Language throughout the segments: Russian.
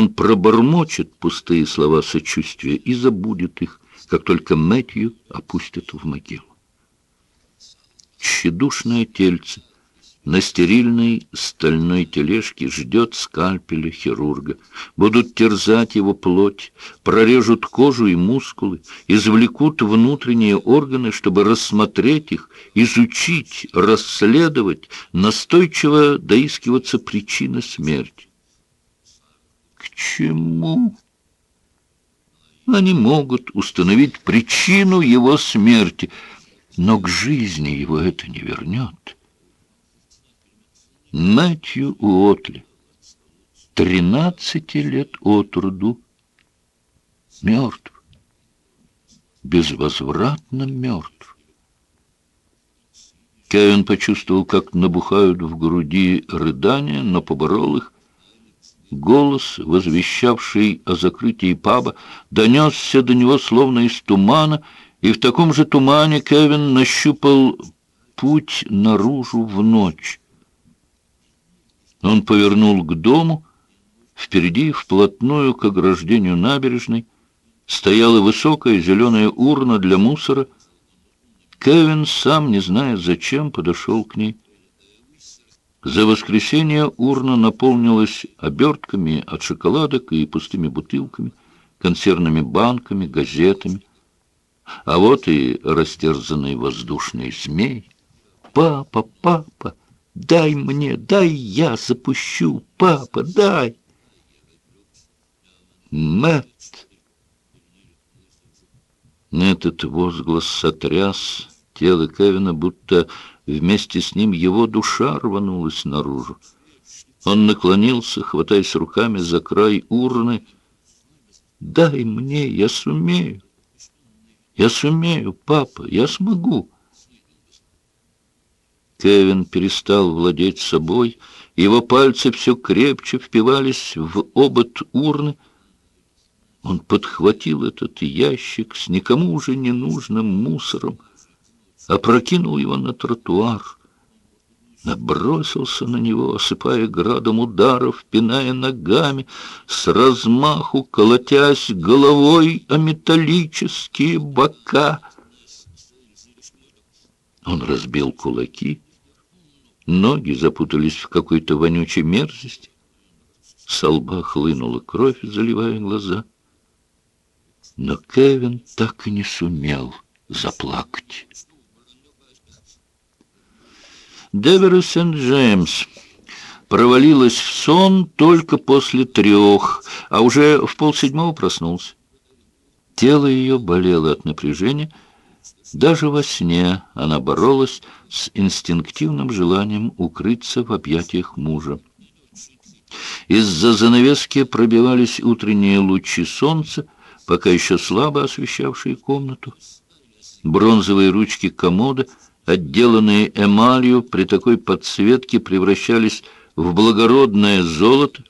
Он пробормочет пустые слова сочувствия и забудет их, как только Мэтью опустят в могилу. Тщедушное тельце на стерильной стальной тележке ждет скальпеля хирурга. Будут терзать его плоть, прорежут кожу и мускулы, извлекут внутренние органы, чтобы рассмотреть их, изучить, расследовать, настойчиво доискиваться причины смерти. К чему? Они могут установить причину его смерти, но к жизни его это не вернет. Мэтью Уотли, тринадцати лет от роду, мертв, безвозвратно мертв. Кевин почувствовал, как набухают в груди рыдания, но поборол их. Голос, возвещавший о закрытии паба, донесся до него словно из тумана, и в таком же тумане Кевин нащупал путь наружу в ночь. Он повернул к дому. Впереди, вплотную к ограждению набережной, стояла высокая зеленая урна для мусора. Кевин, сам не зная зачем, подошел к ней. За воскресенье урна наполнилась обертками от шоколадок и пустыми бутылками, консервными банками, газетами. А вот и растерзанный воздушный змей. «Папа, папа!» Дай мне, дай я запущу, папа, дай. Мэтт. Этот возглас сотряс тело Кевина, будто вместе с ним его душа рванулась наружу. Он наклонился, хватаясь руками за край урны. «Дай мне, я сумею! Я сумею, папа, я смогу!» Кевин перестал владеть собой, его пальцы все крепче впивались в обод урны. Он подхватил этот ящик с никому уже не нужным мусором, опрокинул его на тротуар, набросился на него, осыпая градом ударов, пиная ногами, с размаху колотясь головой о металлические бока. Он разбил кулаки, Ноги запутались в какой-то вонючей мерзости. С лба хлынула кровь, заливая глаза. Но Кевин так и не сумел заплакать. Девера Сент-Джеймс провалилась в сон только после трех, а уже в полседьмого проснулся. Тело ее болело от напряжения, даже во сне она боролась с инстинктивным желанием укрыться в объятиях мужа. Из-за занавески пробивались утренние лучи солнца, пока еще слабо освещавшие комнату. Бронзовые ручки комода, отделанные эмалью, при такой подсветке превращались в благородное золото.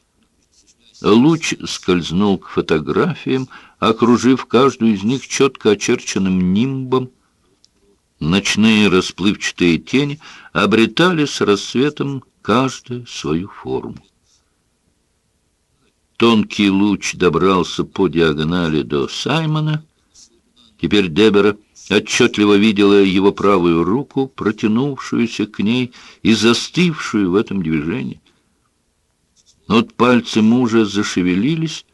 Луч скользнул к фотографиям, окружив каждую из них четко очерченным нимбом. Ночные расплывчатые тени обретали с рассветом каждая свою форму. Тонкий луч добрался по диагонали до Саймона. Теперь Дебера отчетливо видела его правую руку, протянувшуюся к ней и застывшую в этом движении. Вот пальцы мужа зашевелились,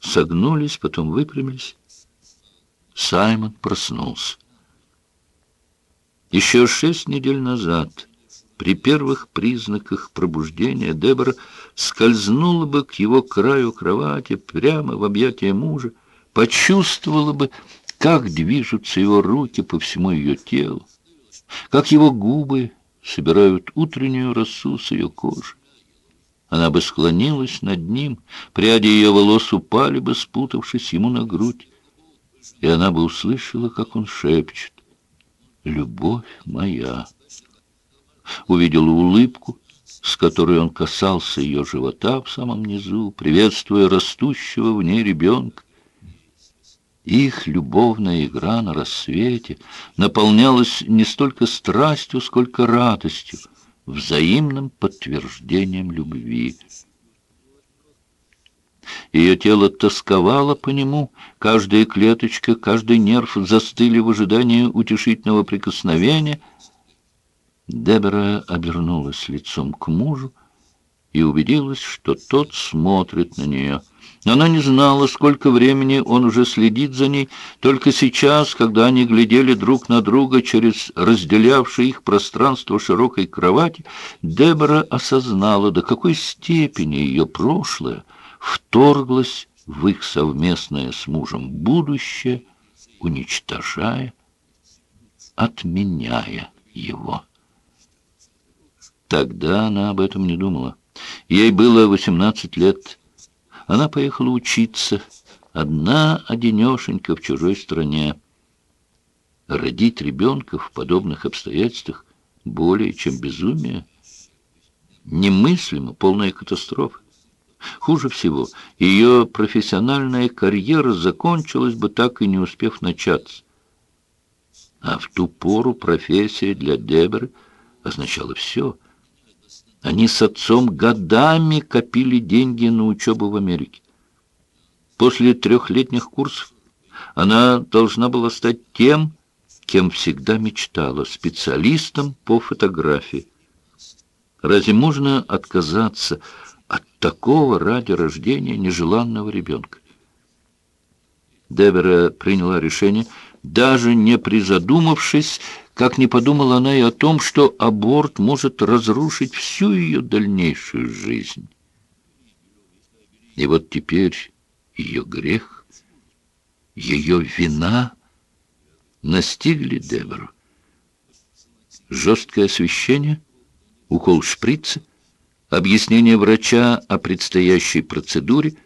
согнулись, потом выпрямились. Саймон проснулся. Еще шесть недель назад, при первых признаках пробуждения, Дебора скользнула бы к его краю кровати, прямо в объятия мужа, почувствовала бы, как движутся его руки по всему ее телу, как его губы собирают утреннюю росу с ее кожи. Она бы склонилась над ним, пряди ее волос упали бы, спутавшись ему на грудь, и она бы услышала, как он шепчет любовь моя. Увидела улыбку, с которой он касался ее живота в самом низу, приветствуя растущего в ней ребенка. Их любовная игра на рассвете наполнялась не столько страстью, сколько радостью, взаимным подтверждением любви. Ее тело тосковало по нему, каждая клеточка, каждый нерв застыли в ожидании утешительного прикосновения. Дебора обернулась лицом к мужу и убедилась, что тот смотрит на нее — она не знала, сколько времени он уже следит за ней. Только сейчас, когда они глядели друг на друга через разделявшее их пространство широкой кровати, Дебора осознала, до какой степени ее прошлое вторглось в их совместное с мужем будущее, уничтожая, отменяя его. Тогда она об этом не думала. Ей было 18 лет она поехала учиться, одна одинешенька в чужой стране. Родить ребенка в подобных обстоятельствах более чем безумие. Немыслимо, полная катастрофа. Хуже всего, ее профессиональная карьера закончилась бы, так и не успев начаться. А в ту пору профессия для Дебры означала все — они с отцом годами копили деньги на учебу в Америке. После трехлетних курсов она должна была стать тем, кем всегда мечтала, специалистом по фотографии. Разве можно отказаться от такого ради рождения нежеланного ребенка? Девера приняла решение, даже не призадумавшись, как не подумала она и о том, что аборт может разрушить всю ее дальнейшую жизнь. И вот теперь ее грех, ее вина настигли Дебору. Жесткое освещение, укол шприца, объяснение врача о предстоящей процедуре,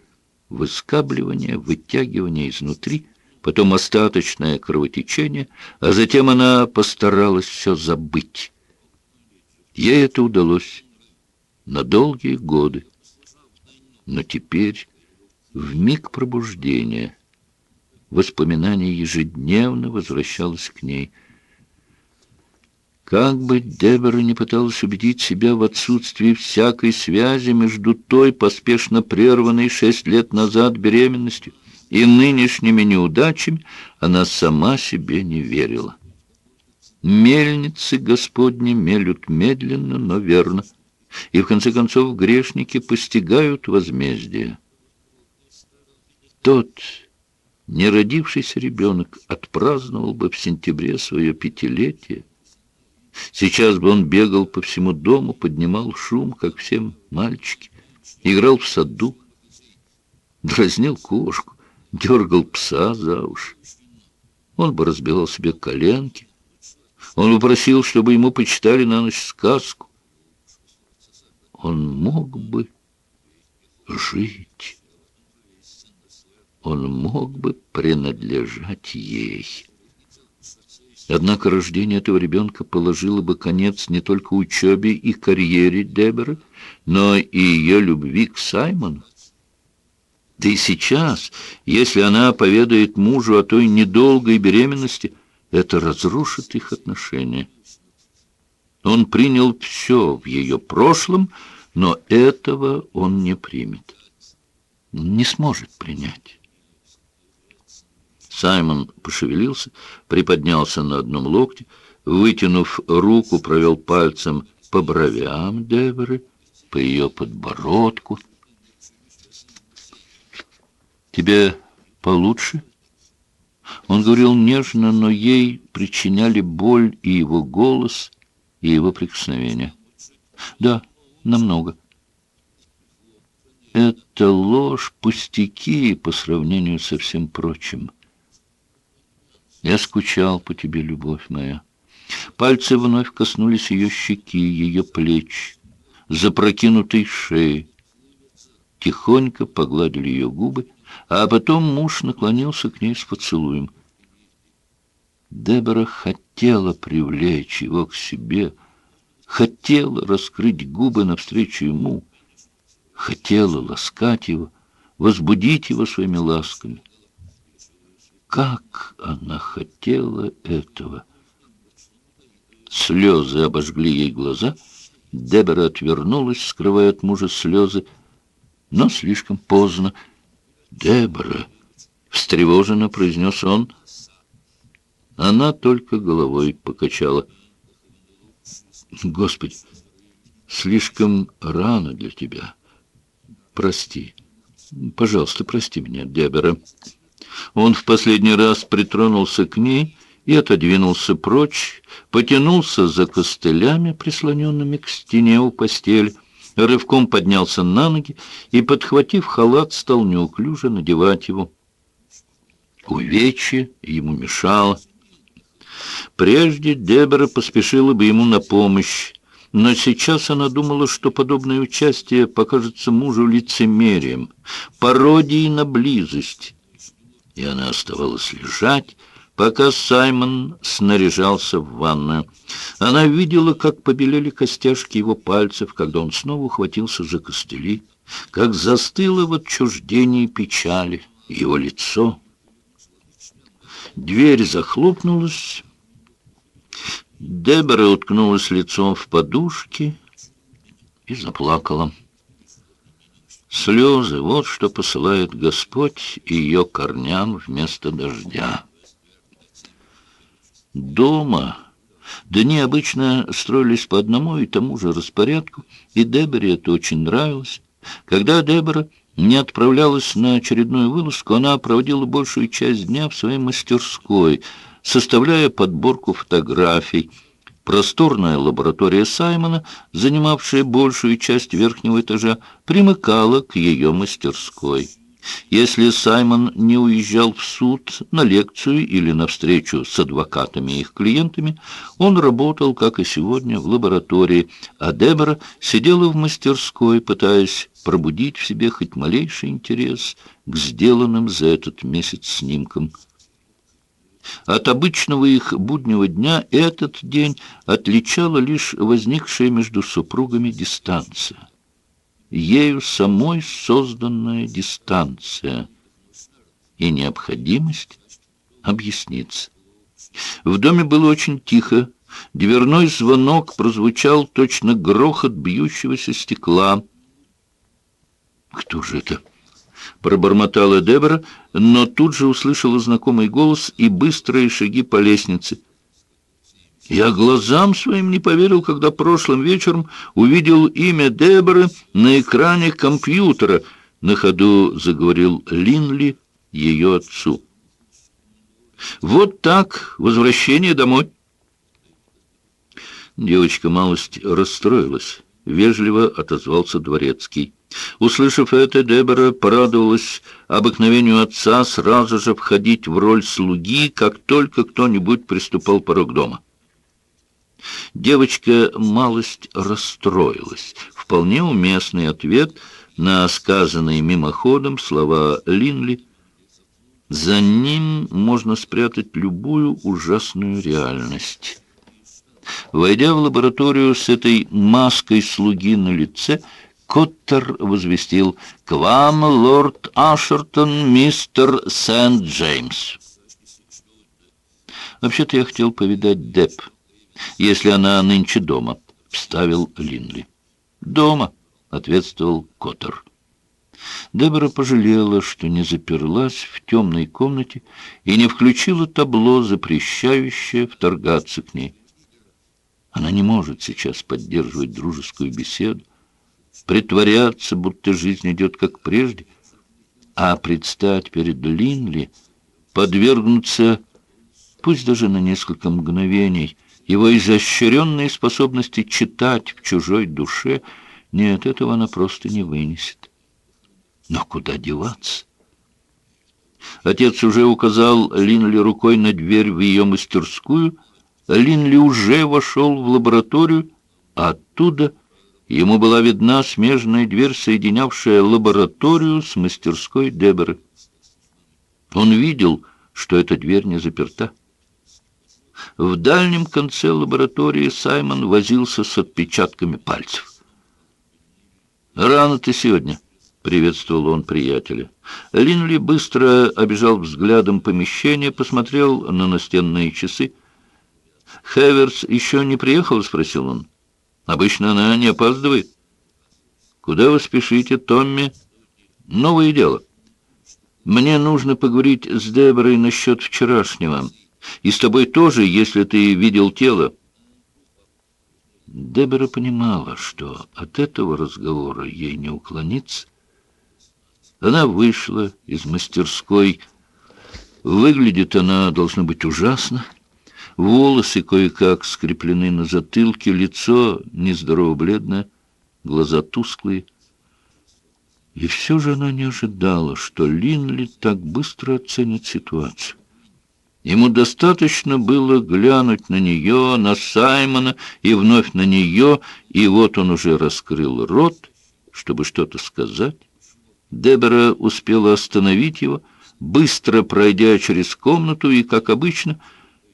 выскабливание, вытягивание изнутри — потом остаточное кровотечение, а затем она постаралась все забыть. Ей это удалось на долгие годы. Но теперь, в миг пробуждения, воспоминание ежедневно возвращалось к ней. Как бы Дебора не пыталась убедить себя в отсутствии всякой связи между той поспешно прерванной шесть лет назад беременностью и нынешними неудачами она сама себе не верила. Мельницы Господни мелют медленно, но верно, и в конце концов грешники постигают возмездие. Тот неродившийся ребенок отпраздновал бы в сентябре свое пятилетие. Сейчас бы он бегал по всему дому, поднимал шум, как все мальчики, играл в саду, дразнил кошку, дергал пса за уши. Он бы разбивал себе коленки. Он бы просил, чтобы ему почитали на ночь сказку. Он мог бы жить. Он мог бы принадлежать ей. Однако рождение этого ребенка положило бы конец не только учебе и карьере Деберы, но и ее любви к Саймону. Да и сейчас, если она поведает мужу о той недолгой беременности, это разрушит их отношения. Он принял все в ее прошлом, но этого он не примет. Не сможет принять. Саймон пошевелился, приподнялся на одном локте, вытянув руку, провел пальцем по бровям Деборы, по ее подбородку — Тебе получше?» Он говорил нежно, но ей причиняли боль и его голос, и его прикосновения. «Да, намного». Это ложь, пустяки по сравнению со всем прочим. Я скучал по тебе, любовь моя. Пальцы вновь коснулись ее щеки, ее плеч, запрокинутой шеи. Тихонько погладили ее губы, а потом муж наклонился к ней с поцелуем. Дебора хотела привлечь его к себе, хотела раскрыть губы навстречу ему, хотела ласкать его, возбудить его своими ласками. Как она хотела этого! Слезы обожгли ей глаза, Дебора отвернулась, скрывая от мужа слезы, но слишком поздно. Дебора, встревоженно произнес он. Она только головой покачала. Господи, слишком рано для тебя. Прости. Пожалуйста, прости меня, Дебора. Он в последний раз притронулся к ней и отодвинулся прочь, потянулся за костылями, прислоненными к стене у постели, рывком поднялся на ноги и, подхватив халат, стал неуклюже надевать его. Увечье ему мешало. Прежде Дебора поспешила бы ему на помощь, но сейчас она думала, что подобное участие покажется мужу лицемерием, пародией на близость. И она оставалась лежать, пока Саймон снаряжался в ванную. Она видела, как побелели костяшки его пальцев, когда он снова ухватился за костыли, как застыло в отчуждении печали его лицо. Дверь захлопнулась. Дебора уткнулась лицом в подушки и заплакала. Слезы — вот что посылает Господь ее корням вместо дождя. Дома дни обычно строились по одному и тому же распорядку, и Деборе это очень нравилось. Когда Дебора не отправлялась на очередную вылазку, она проводила большую часть дня в своей мастерской, составляя подборку фотографий. Просторная лаборатория Саймона, занимавшая большую часть верхнего этажа, примыкала к ее мастерской. Если Саймон не уезжал в суд на лекцию или на встречу с адвокатами и их клиентами, он работал, как и сегодня, в лаборатории, а Дебора сидела в мастерской, пытаясь пробудить в себе хоть малейший интерес к сделанным за этот месяц снимкам. От обычного их буднего дня этот день отличала лишь возникшая между супругами дистанция ею самой созданная дистанция и необходимость объясниться. В доме было очень тихо. Дверной звонок прозвучал точно грохот бьющегося стекла. «Кто же это?» — пробормотала Дебора, но тут же услышала знакомый голос и быстрые шаги по лестнице. Я глазам своим не поверил, когда прошлым вечером увидел имя Деборы на экране компьютера. На ходу заговорил Линли ее отцу. Вот так возвращение домой. Девочка малость расстроилась. Вежливо отозвался дворецкий. Услышав это, Дебора порадовалась обыкновению отца сразу же входить в роль слуги, как только кто-нибудь приступал порог дома. Девочка малость расстроилась. Вполне уместный ответ на сказанные мимоходом слова Линли. За ним можно спрятать любую ужасную реальность. Войдя в лабораторию с этой маской слуги на лице, Коттер возвестил «К вам, лорд Ашертон, мистер Сент-Джеймс». «Вообще-то я хотел повидать Депп», если она нынче дома», — вставил Линли. «Дома», — ответствовал Коттер. Дебора пожалела, что не заперлась в темной комнате и не включила табло, запрещающее вторгаться к ней. Она не может сейчас поддерживать дружескую беседу, притворяться, будто жизнь идет как прежде, а предстать перед Линли, подвергнуться, пусть даже на несколько мгновений, — его изощренные способности читать в чужой душе, нет, этого она просто не вынесет. Но куда деваться? Отец уже указал Линли рукой на дверь в ее мастерскую. Линли уже вошел в лабораторию, а оттуда ему была видна смежная дверь, соединявшая лабораторию с мастерской Деборы. Он видел, что эта дверь не заперта. В дальнем конце лаборатории Саймон возился с отпечатками пальцев. «Рано ты сегодня», — приветствовал он приятеля. Линли быстро обежал взглядом помещение, посмотрел на настенные часы. «Хеверс еще не приехал?» — спросил он. «Обычно она не опаздывает». «Куда вы спешите, Томми?» «Новое дело». Мне нужно поговорить с Деборой насчет вчерашнего. И с тобой тоже, если ты видел тело. Дебора понимала, что от этого разговора ей не уклониться. Она вышла из мастерской. Выглядит она, должно быть, ужасно. Волосы кое-как скреплены на затылке, лицо нездорово бледное, глаза тусклые. И все же она не ожидала, что Линли так быстро оценит ситуацию. Ему достаточно было глянуть на нее, на Саймона и вновь на нее, и вот он уже раскрыл рот, чтобы что-то сказать. Дебора успела остановить его, быстро пройдя через комнату и, как обычно,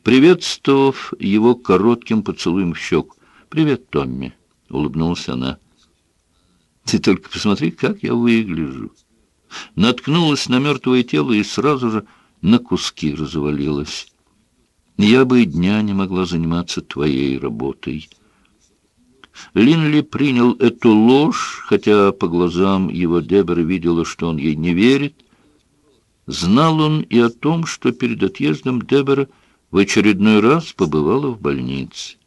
приветствовав его коротким поцелуем в щеку. «Привет, Томми», — улыбнулась она. «Ты только посмотри, как я выгляжу». Наткнулась на мертвое тело и сразу же на куски развалилась. Я бы и дня не могла заниматься твоей работой. Линли принял эту ложь, хотя по глазам его Дебора видела, что он ей не верит. Знал он и о том, что перед отъездом Дебора в очередной раз побывала в больнице.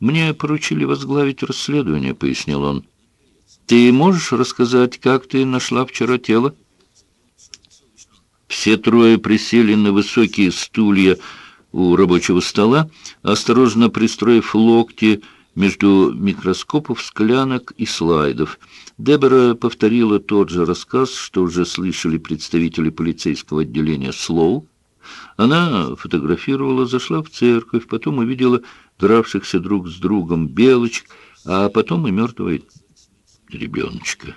«Мне поручили возглавить расследование», — пояснил он. «Ты можешь рассказать, как ты нашла вчера тело?» Все трое присели на высокие стулья у рабочего стола, осторожно пристроив локти между микроскопов, склянок и слайдов. Дебора повторила тот же рассказ, что уже слышали представители полицейского отделения Слоу. Она фотографировала, зашла в церковь, потом увидела дравшихся друг с другом белочек, а потом и мертвого ребеночка.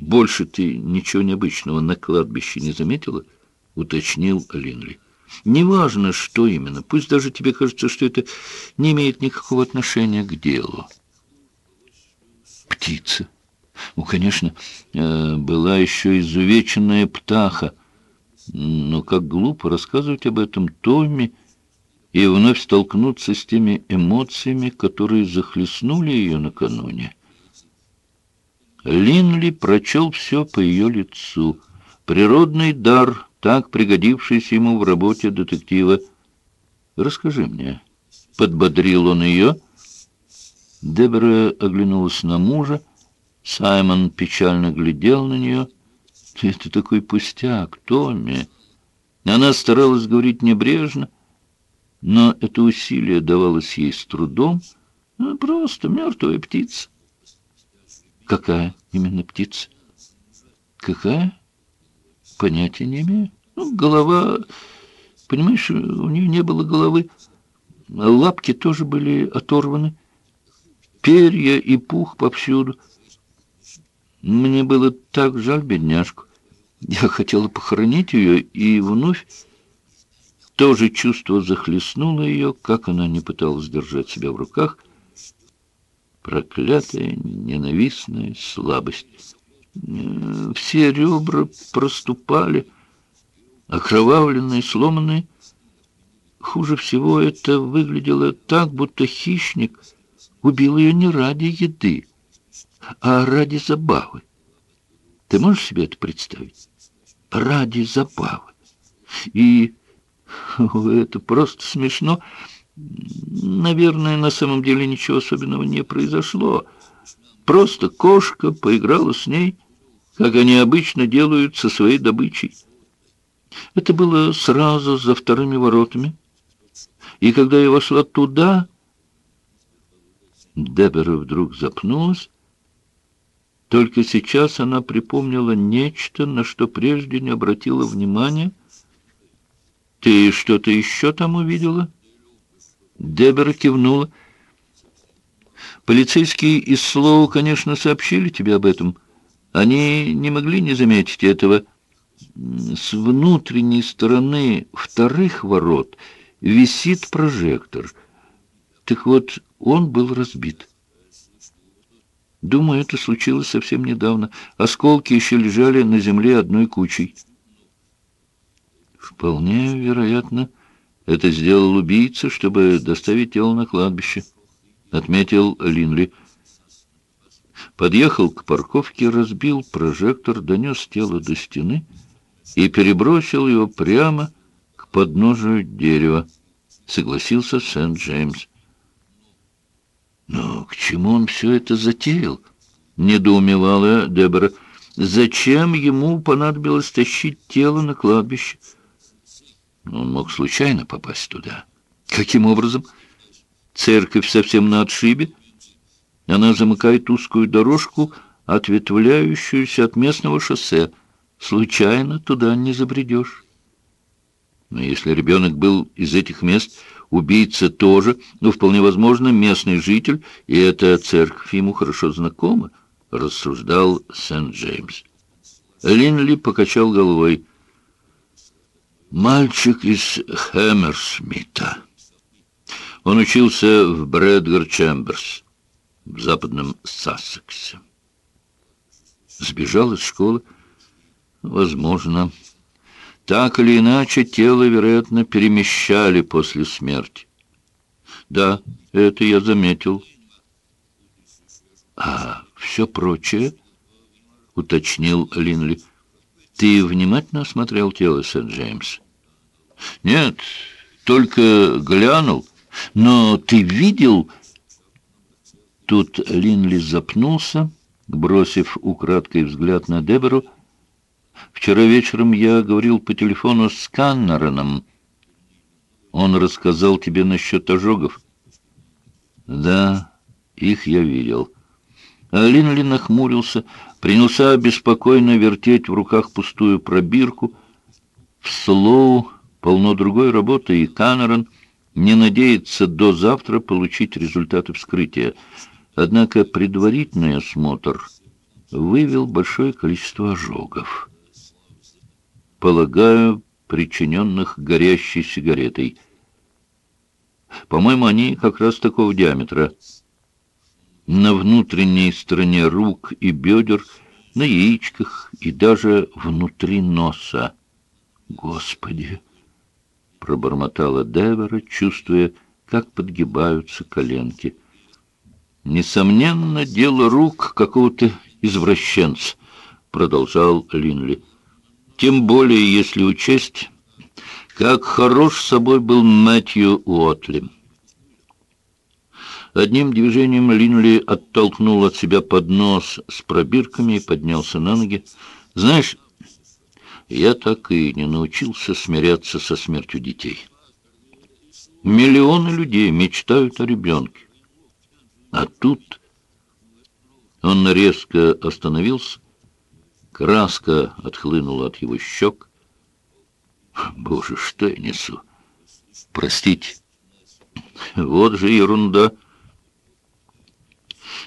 «Больше ты ничего необычного на кладбище не заметила?» — уточнил Линли. «Неважно, что именно. Пусть даже тебе кажется, что это не имеет никакого отношения к делу». «Птица. Ну, конечно, э, была еще изувеченная птаха. Но как глупо рассказывать об этом Томми и вновь столкнуться с теми эмоциями, которые захлестнули ее накануне». Линли прочел все по ее лицу. Природный дар, так пригодившийся ему в работе детектива. «Расскажи мне». Подбодрил он ее. Дебора оглянулась на мужа. Саймон печально глядел на нее. «Это такой пустяк, Томми». Она старалась говорить небрежно, но это усилие давалось ей с трудом. Ну, просто мертвая птица. Какая именно птица? Какая? Понятия не имею. Ну, голова... Понимаешь, у нее не было головы. Лапки тоже были оторваны. Перья и пух повсюду. Мне было так жаль бедняжку. Я хотела похоронить ее, и вновь то же чувство захлестнуло ее, как она не пыталась держать себя в руках — проклятая, ненавистная слабость. Все ребра проступали, окровавленные, сломанные. Хуже всего это выглядело так, будто хищник убил ее не ради еды, а ради забавы. Ты можешь себе это представить? Ради забавы. И это просто смешно. Наверное, на самом деле ничего особенного не произошло. Просто кошка поиграла с ней, как они обычно делают со своей добычей. Это было сразу за вторыми воротами. И когда я вошла туда, Дебера вдруг запнулась. Только сейчас она припомнила нечто, на что прежде не обратила внимания. «Ты что-то еще там увидела?» Дебора кивнула. Полицейские из Слоу, конечно, сообщили тебе об этом. Они не могли не заметить этого. С внутренней стороны вторых ворот висит прожектор. Так вот, он был разбит. Думаю, это случилось совсем недавно. Осколки еще лежали на земле одной кучей. Вполне вероятно, это сделал убийца, чтобы доставить тело на кладбище, — отметил Линли. подъехал к парковке, разбил прожектор, донес тело до стены и перебросил его прямо к подножию дерева, согласился Сент-Джеймс. Но к чему он все это затеял? Недоумевала Дебора. Зачем ему понадобилось тащить тело на кладбище? Он мог случайно попасть туда. Каким образом? Церковь совсем на отшибе. Она замыкает узкую дорожку, ответвляющуюся от местного шоссе. Случайно туда не забредешь. Но если ребенок был из этих мест, убийца тоже, ну, вполне возможно, местный житель, и эта церковь ему хорошо знакома, рассуждал Сент-Джеймс. Линли покачал головой. Мальчик из Хэмерсмита. Он учился в Брэдгар Чемберс в западном Сассексе. Сбежал из школы? Возможно. Так или иначе, тело, вероятно, перемещали после смерти. Да, это я заметил. А все прочее, уточнил Линли. Ты внимательно осмотрел тело, Сент-Джеймс? Нет, только глянул. Но ты видел... Тут Линли запнулся, бросив украдкой взгляд на Дебору, Вчера вечером я говорил по телефону с Каннереном. Он рассказал тебе насчет ожогов? Да, их я видел. А Линли нахмурился, принялся беспокойно вертеть в руках пустую пробирку. В Слоу полно другой работы, и Каннерон не надеется до завтра получить результаты вскрытия. Однако предварительный осмотр вывел большое количество ожогов полагаю, причиненных горящей сигаретой. По-моему, они как раз такого диаметра. На внутренней стороне рук и бедер, на яичках и даже внутри носа. Господи! Пробормотала Девера, чувствуя, как подгибаются коленки. Несомненно, дело рук какого-то извращенца, продолжал Линли. Тем более, если учесть, как хорош собой был Мэтью Уотли. Одним движением Линли оттолкнул от себя поднос с пробирками и поднялся на ноги. «Знаешь, я так и не научился смиряться со смертью детей. Миллионы людей мечтают о ребенке. А тут...» Он резко остановился, Краска отхлынула от его щек. Боже, что я несу? Простите. Вот же ерунда.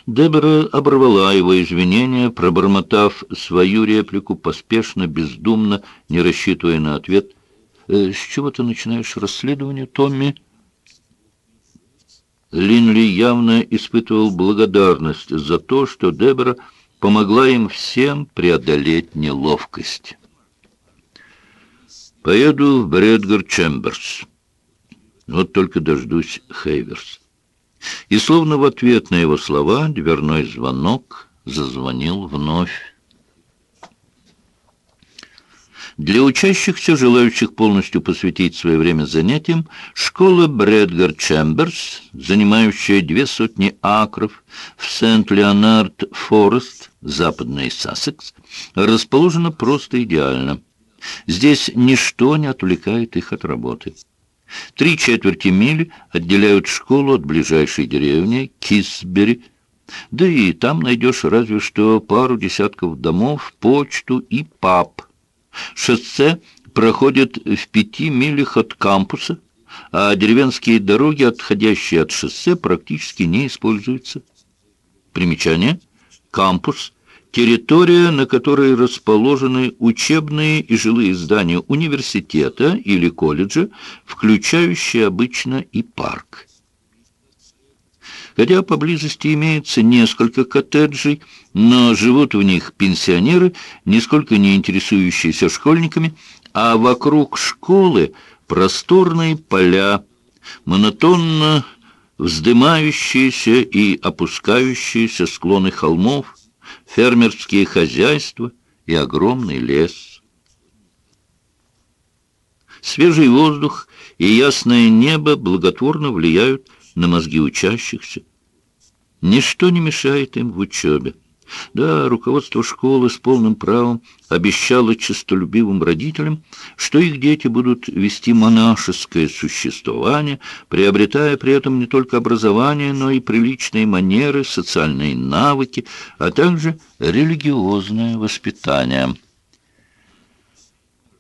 Дебора оборвала его извинения, пробормотав свою реплику поспешно, бездумно, не рассчитывая на ответ. «Э, «С чего ты начинаешь расследование, Томми?» Линли явно испытывал благодарность за то, что Дебора помогла им всем преодолеть неловкость. Поеду в Брэдгар Чемберс. Вот только дождусь Хейверс. И словно в ответ на его слова дверной звонок зазвонил вновь. Для учащихся, желающих полностью посвятить свое время занятиям, школа Брэдгар Чемберс, занимающая две сотни акров в Сент-Леонард-Форест, западный Сассекс, расположена просто идеально. Здесь ничто не отвлекает их от работы. Три четверти мили отделяют школу от ближайшей деревни Кисбери, да и там найдешь разве что пару десятков домов, почту и паб – Шоссе проходит в пяти милях от кампуса, а деревенские дороги, отходящие от шоссе, практически не используются. Примечание. Кампус – территория, на которой расположены учебные и жилые здания университета или колледжа, включающие обычно и парк. Хотя поблизости имеется несколько коттеджей, но живут в них пенсионеры, нисколько не интересующиеся школьниками, а вокруг школы просторные поля, монотонно вздымающиеся и опускающиеся склоны холмов, фермерские хозяйства и огромный лес. Свежий воздух и ясное небо благотворно влияют на мозги учащихся. Ничто не мешает им в учебе. Да, руководство школы с полным правом обещало честолюбивым родителям, что их дети будут вести монашеское существование, приобретая при этом не только образование, но и приличные манеры, социальные навыки, а также религиозное воспитание.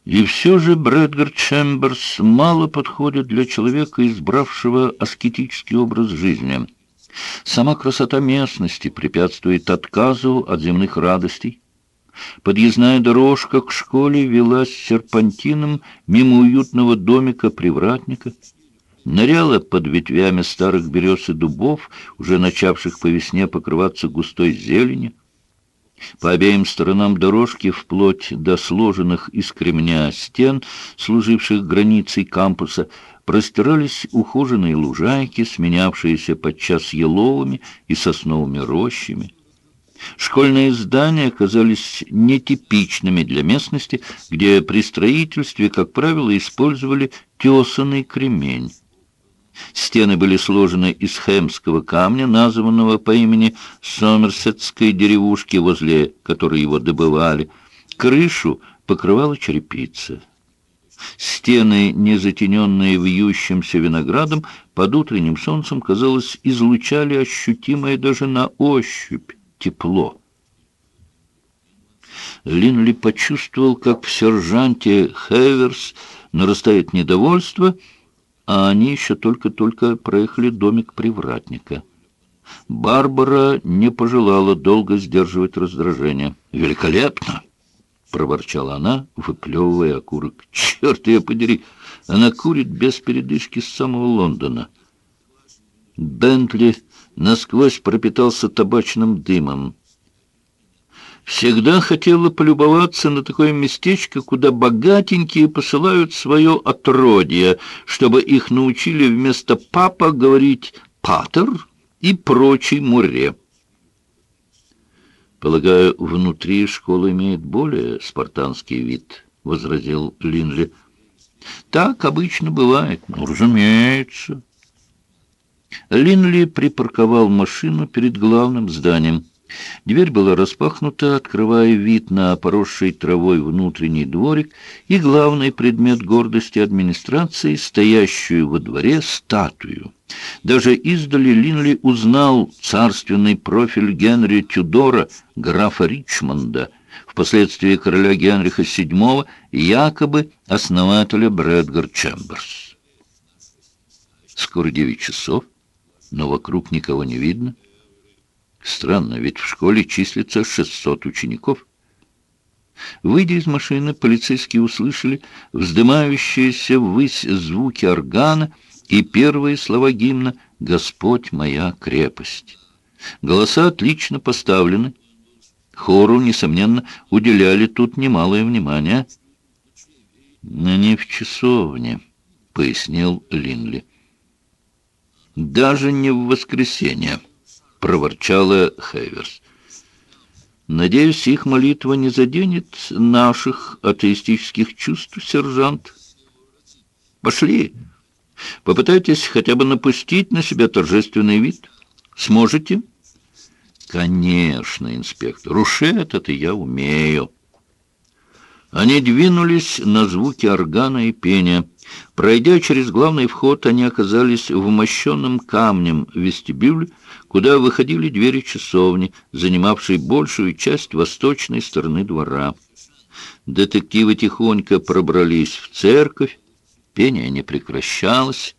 И все же Брэдгар Чемберс мало подходит для человека, избравшего аскетический образ жизни – Сама красота местности препятствует отказу от земных радостей. Подъездная дорожка к школе велась серпантином мимо уютного домика привратника, ныряла под ветвями старых берез и дубов, уже начавших по весне покрываться густой зеленью. По обеим сторонам дорожки, вплоть до сложенных из кремня стен, служивших границей кампуса, простирались ухоженные лужайки, сменявшиеся подчас еловыми и сосновыми рощами. Школьные здания оказались нетипичными для местности, где при строительстве, как правило, использовали тесанный кремень. Стены были сложены из хемского камня, названного по имени Сомерсетской деревушки, возле которой его добывали. Крышу покрывала черепица. Стены, не затененные вьющимся виноградом, под утренним солнцем, казалось, излучали ощутимое даже на ощупь тепло. Линли почувствовал, как в сержанте Хеверс нарастает недовольство, а они еще только-только проехали домик привратника. Барбара не пожелала долго сдерживать раздражение. «Великолепно!» — проворчала она, выплевывая окурок. «Черт ее подери! Она курит без передышки с самого Лондона». Бентли насквозь пропитался табачным дымом. Всегда хотела полюбоваться на такое местечко, куда богатенькие посылают свое отродье, чтобы их научили вместо «папа» говорить «патер» и прочий муре. «Полагаю, внутри школа имеет более спартанский вид», — возразил Линли. «Так обычно бывает, ну, разумеется». Линли припарковал машину перед главным зданием. Дверь была распахнута, открывая вид на поросший травой внутренний дворик и главный предмет гордости администрации, стоящую во дворе статую. Даже издали Линли узнал царственный профиль Генри Тюдора, графа Ричмонда, впоследствии короля Генриха VII, якобы основателя Брэдгар Чемберс. Скоро девять часов, но вокруг никого не видно. Странно, ведь в школе числится 600 учеников. Выйдя из машины, полицейские услышали вздымающиеся ввысь звуки органа и первые слова гимна «Господь моя крепость». Голоса отлично поставлены. Хору, несомненно, уделяли тут немалое внимание. «Но не в часовне», — пояснил Линли. «Даже не в воскресенье» проворчала Хейверс. Надеюсь, их молитва не заденет наших атеистических чувств, сержант. Пошли. Попытайтесь хотя бы напустить на себя торжественный вид. Сможете? Конечно, инспектор. Уж это-то я умею. Они двинулись на звуки органа и пения. Пройдя через главный вход, они оказались в мощенном камнем вестибюле, куда выходили двери часовни, занимавшей большую часть восточной стороны двора. Детективы тихонько пробрались в церковь, пение не прекращалось.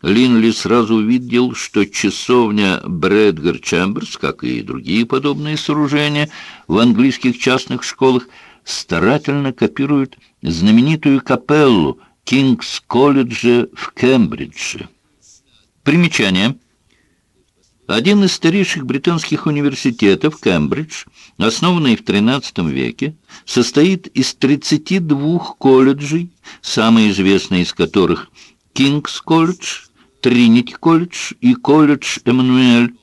Линли сразу увидел, что часовня Брэдгар Чемберс, как и другие подобные сооружения в английских частных школах, старательно копируют знаменитую капеллу Кингс-колледжа в Кембридже. Примечание. Один из старейших британских университетов, Кембридж, основанный в XIII веке, состоит из 32 колледжей, самые известные из которых Кингс-колледж, Тринити-колледж и колледж Эммануэль.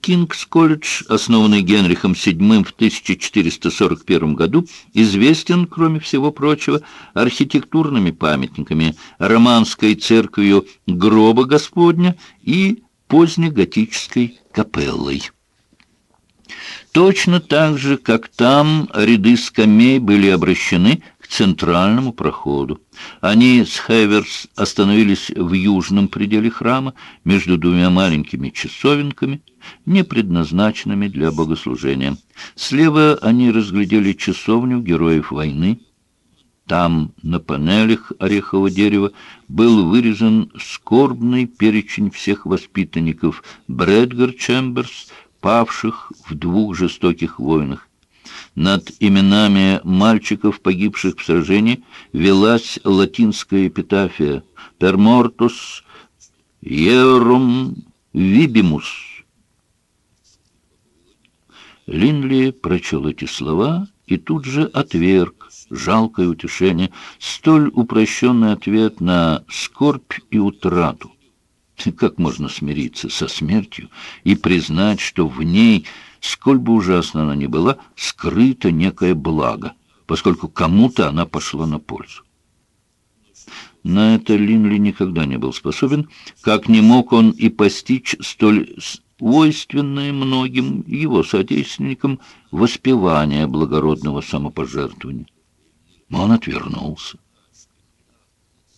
Кингс-колледж, основанный Генрихом VII в 1441 году, известен, кроме всего прочего, архитектурными памятниками, романской церковью гроба Господня и позднеготической капеллой. Точно так же, как там ряды скамей были обращены к центральному проходу. Они с Хеверс остановились в южном пределе храма между двумя маленькими часовенками, не предназначенными для богослужения. Слева они разглядели часовню героев войны. Там, на панелях орехового дерева, был вырезан скорбный перечень всех воспитанников Брэдгар Чемберс, павших в двух жестоких войнах. Над именами мальчиков, погибших в сражении, велась латинская эпитафия «Per mortus ierum vibimus». Линли прочел эти слова и тут же отверг жалкое утешение, столь упрощенный ответ на скорбь и утрату. Как можно смириться со смертью и признать, что в ней, сколь бы ужасно она ни была, скрыто некое благо, поскольку кому-то она пошла на пользу? На это Линли никогда не был способен, как не мог он и постичь столь свойственное многим его соотечественникам воспевание благородного самопожертвования. Он отвернулся.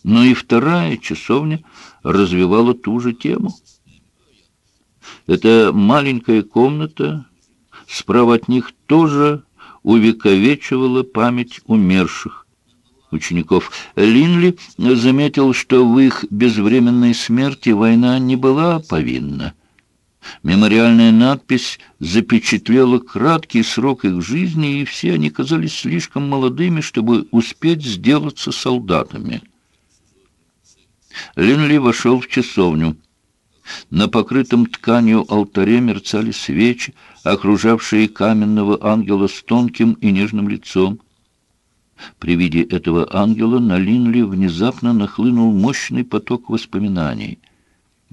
Но и вторая часовня развивала ту же тему. Эта маленькая комната справа от них тоже увековечивала память умерших учеников. Линли заметил, что в их безвременной смерти война не была повинна. Мемориальная надпись запечатлела краткий срок их жизни, и все они казались слишком молодыми, чтобы успеть сделаться солдатами. Линли вошел в часовню. На покрытом тканью алтаре мерцали свечи, окружавшие каменного ангела с тонким и нежным лицом. При виде этого ангела на Линли внезапно нахлынул мощный поток воспоминаний.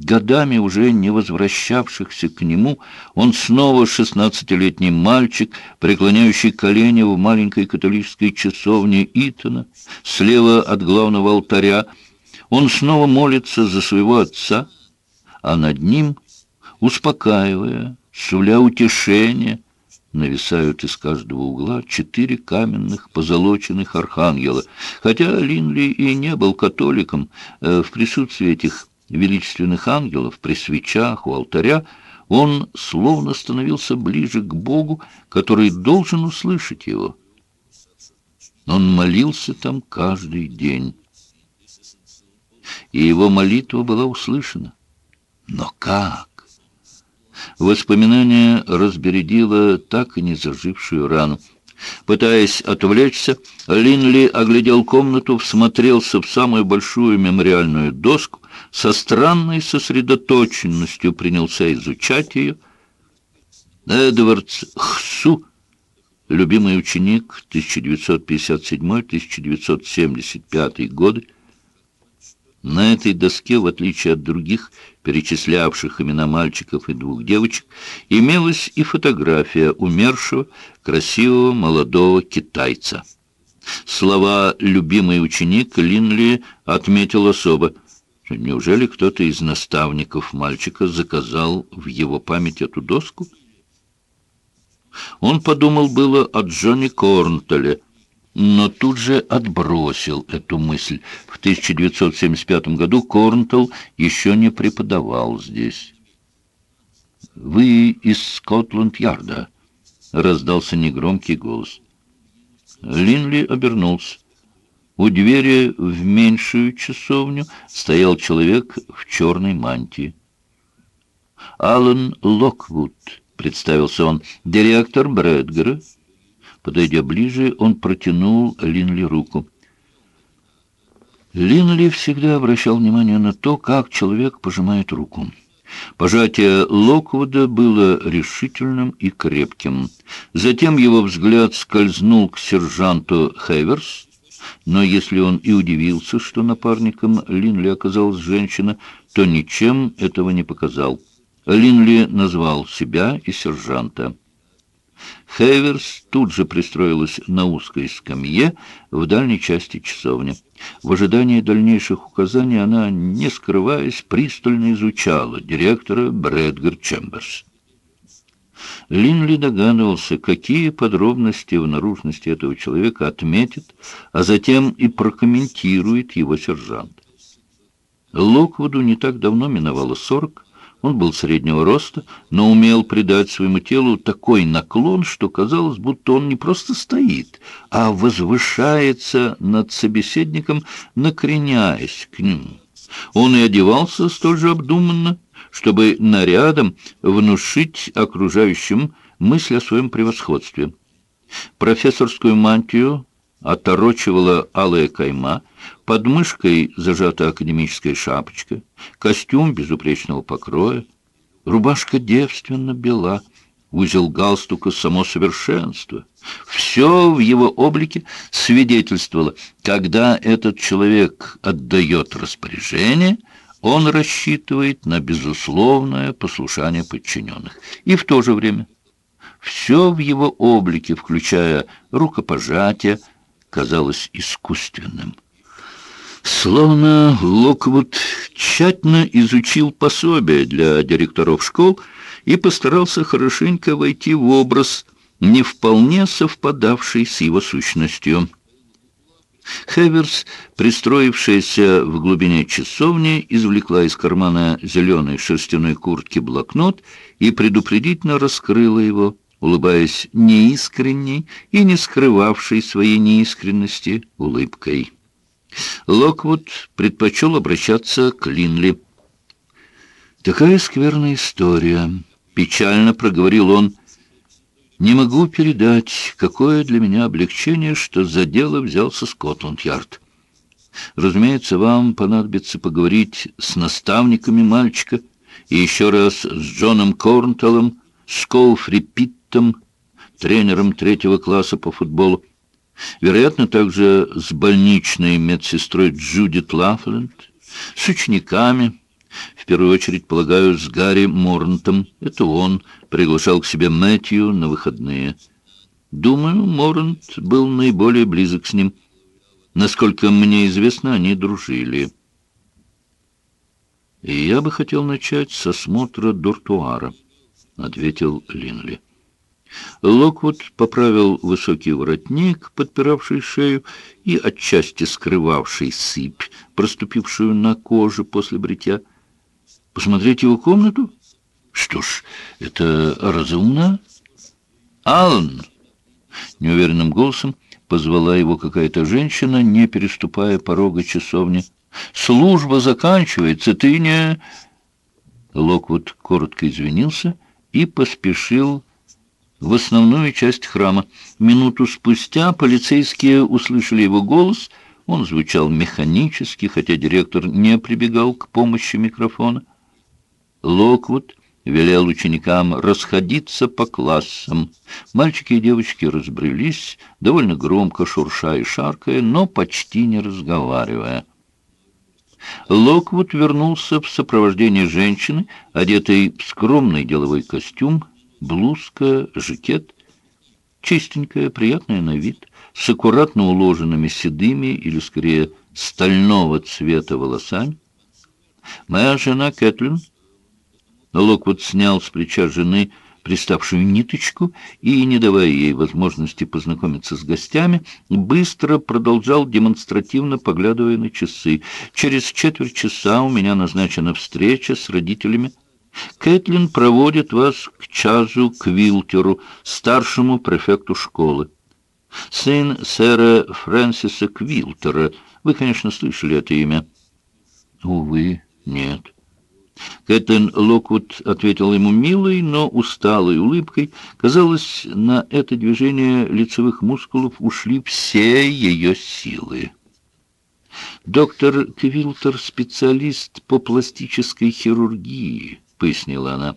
Годами уже не возвращавшихся к нему, он снова шестнадцатилетний мальчик, преклоняющий колени в маленькой католической часовне Итона, слева от главного алтаря, он снова молится за своего отца, а над ним, успокаивая, суля утешение, нависают из каждого угла четыре каменных позолоченных архангела. Хотя Линли и не был католиком, э, в присутствии этих величественных ангелов при свечах у алтаря он словно становился ближе к Богу, который должен услышать его. Он молился там каждый день и его молитва была услышана. Но как? Воспоминание разбередило так и не зажившую рану. Пытаясь отвлечься, Линли оглядел комнату, всмотрелся в самую большую мемориальную доску, со странной сосредоточенностью принялся изучать ее. Эдвардс Хсу, любимый ученик 1957-1975 годы, на этой доске, в отличие от других, перечислявших имена мальчиков и двух девочек, имелась и фотография умершего, красивого молодого китайца. Слова «любимый ученик» Линли отметил особо. Неужели кто-то из наставников мальчика заказал в его память эту доску? Он подумал было о Джонни Корнтеле, но тут же отбросил эту мысль. В 1975 году Корнтелл еще не преподавал здесь. «Вы из Скотланд-Ярда?» — раздался негромкий голос. Линли обернулся. У двери в меньшую часовню стоял человек в черной мантии. «Аллен Локвуд», — представился он, — «директор Брэдгера». Подойдя ближе, он протянул Линли руку. Линли всегда обращал внимание на то, как человек пожимает руку. Пожатие Локвуда было решительным и крепким. Затем его взгляд скользнул к сержанту Хеверс, но если он и удивился, что напарником Линли оказалась женщина, то ничем этого не показал. Линли назвал себя и сержанта. Хейверс тут же пристроилась на узкой скамье в дальней части часовни. В ожидании дальнейших указаний она, не скрываясь, пристально изучала директора Брэдгар Чемберс. Линли догадывался, какие подробности в наружности этого человека отметит, а затем и прокомментирует его сержант. Локвуду не так давно миновало сорок, он был среднего роста, но умел придать своему телу такой наклон, что казалось, будто он не просто стоит, а возвышается над собеседником, накреняясь к нему. Он и одевался столь же обдуманно, чтобы нарядом внушить окружающим мысль о своем превосходстве. Профессорскую мантию оторочивала алая кайма, под мышкой зажата академическая шапочка, костюм безупречного покроя, рубашка девственно бела, узел галстука само совершенство. Все в его облике свидетельствовало, когда этот человек отдает распоряжение, он рассчитывает на безусловное послушание подчиненных. И в то же время все в его облике, включая рукопожатие, казалось искусственным. Словно Локвуд тщательно изучил пособие для директоров школ и постарался хорошенько войти в образ, не вполне совпадавший с его сущностью. Хеверс, пристроившаяся в глубине часовни, извлекла из кармана зеленой шерстяной куртки блокнот и предупредительно раскрыла его улыбаясь неискренней и не скрывавшей своей неискренности улыбкой. Локвуд предпочел обращаться к Линли. «Такая скверная история», — печально проговорил он. «Не могу передать, какое для меня облегчение, что за дело взялся Скотланд-Ярд. Разумеется, вам понадобится поговорить с наставниками мальчика и еще раз с Джоном Корнтеллом, Скоуфри Питт, Питтом, тренером третьего класса по футболу. Вероятно, также с больничной медсестрой Джудит Лафленд, с учениками, в первую очередь, полагаю, с Гарри Морнтом. Это он приглашал к себе Мэтью на выходные. Думаю, Морнт был наиболее близок с ним. Насколько мне известно, они дружили. «И я бы хотел начать с осмотра дуртуара», — ответил Линли. Локвуд поправил высокий воротник, подпиравший шею и отчасти скрывавший сыпь, проступившую на коже после бритья. «Посмотреть его комнату? Что ж, это разумно?» «Аллан!» — неуверенным голосом позвала его какая-то женщина, не переступая порога часовни. «Служба заканчивается, ты не...» Локвуд коротко извинился и поспешил в основную часть храма. Минуту спустя полицейские услышали его голос. Он звучал механически, хотя директор не прибегал к помощи микрофона. Локвуд велел ученикам расходиться по классам. Мальчики и девочки разбрелись, довольно громко шурша и шаркая, но почти не разговаривая. Локвуд вернулся в сопровождении женщины, одетой в скромный деловой костюм, блузка, жакет, чистенькая, приятная на вид, с аккуратно уложенными седыми или, скорее, стального цвета волосами. Моя жена Кэтлин. Локвуд снял с плеча жены приставшую ниточку и, не давая ей возможности познакомиться с гостями, быстро продолжал демонстративно поглядывая на часы. «Через четверть часа у меня назначена встреча с родителями Кэтлин проводит вас к Чазу Квилтеру, старшему префекту школы. Сын сэра Фрэнсиса Квилтера. Вы, конечно, слышали это имя. Увы, нет. Кэтлин Локвуд ответил ему милой, но усталой улыбкой. Казалось, на это движение лицевых мускулов ушли все ее силы. Доктор Квилтер — специалист по пластической хирургии пояснила она.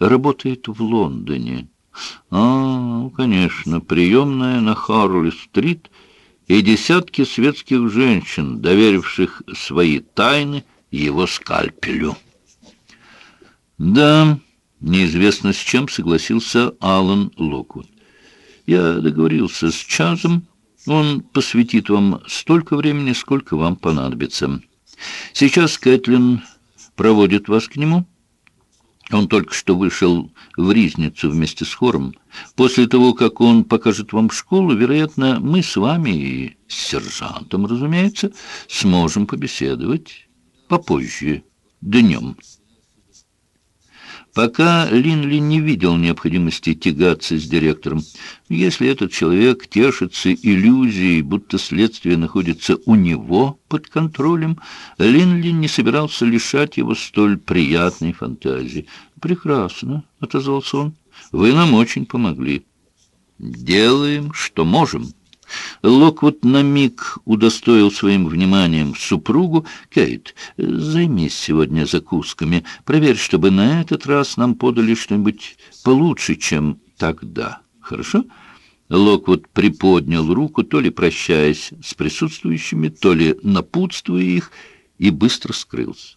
«Работает в Лондоне». «А, конечно, приемная на Харли-стрит и десятки светских женщин, доверивших свои тайны его скальпелю». Да, неизвестно с чем согласился Алан Локвуд. Я договорился с Чазом. Он посвятит вам столько времени, сколько вам понадобится. Сейчас Кэтлин проводит вас к нему. Он только что вышел в Ризницу вместе с хором. После того, как он покажет вам школу, вероятно, мы с вами и с сержантом, разумеется, сможем побеседовать попозже, днем. Пока Линли не видел необходимости тягаться с директором. Если этот человек тешится иллюзией, будто следствие находится у него под контролем, Линли не собирался лишать его столь приятной фантазии. «Прекрасно», — отозвался он, — «вы нам очень помогли». «Делаем, что можем». Локвуд на миг удостоил своим вниманием супругу. «Кейт, займись сегодня закусками. Проверь, чтобы на этот раз нам подали что-нибудь получше, чем тогда. Хорошо?» Локвуд приподнял руку, то ли прощаясь с присутствующими, то ли напутствуя их, и быстро скрылся.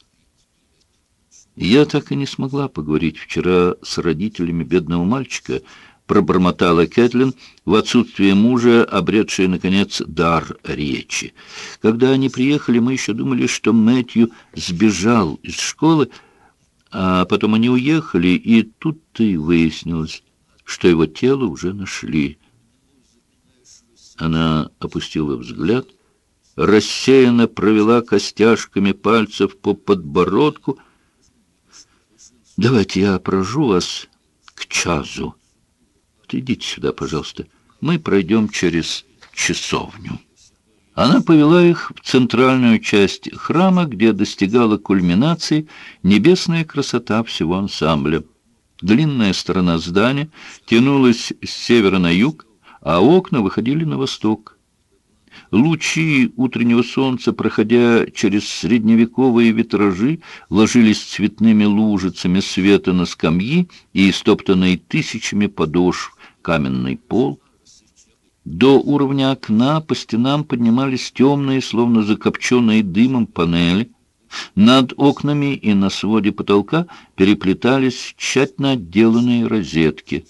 Я так и не смогла поговорить вчера с родителями бедного мальчика, пробормотала Кэтлин, в отсутствие мужа, обретшая, наконец, дар речи. Когда они приехали, мы еще думали, что Мэтью сбежал из школы, а потом они уехали, и тут-то и выяснилось, что его тело уже нашли. Она опустила взгляд, рассеянно провела костяшками пальцев по подбородку. «Давайте я прожу вас к часу». Идите сюда, пожалуйста. Мы пройдем через часовню». Она повела их в центральную часть храма, где достигала кульминации небесная красота всего ансамбля. Длинная сторона здания тянулась с севера на юг, а окна выходили на восток. Лучи утреннего солнца, проходя через средневековые витражи, ложились цветными лужицами света на скамьи и истоптанные тысячами подошв каменный пол. До уровня окна по стенам поднимались темные, словно закопченные дымом панели. Над окнами и на своде потолка переплетались тщательно отделанные розетки.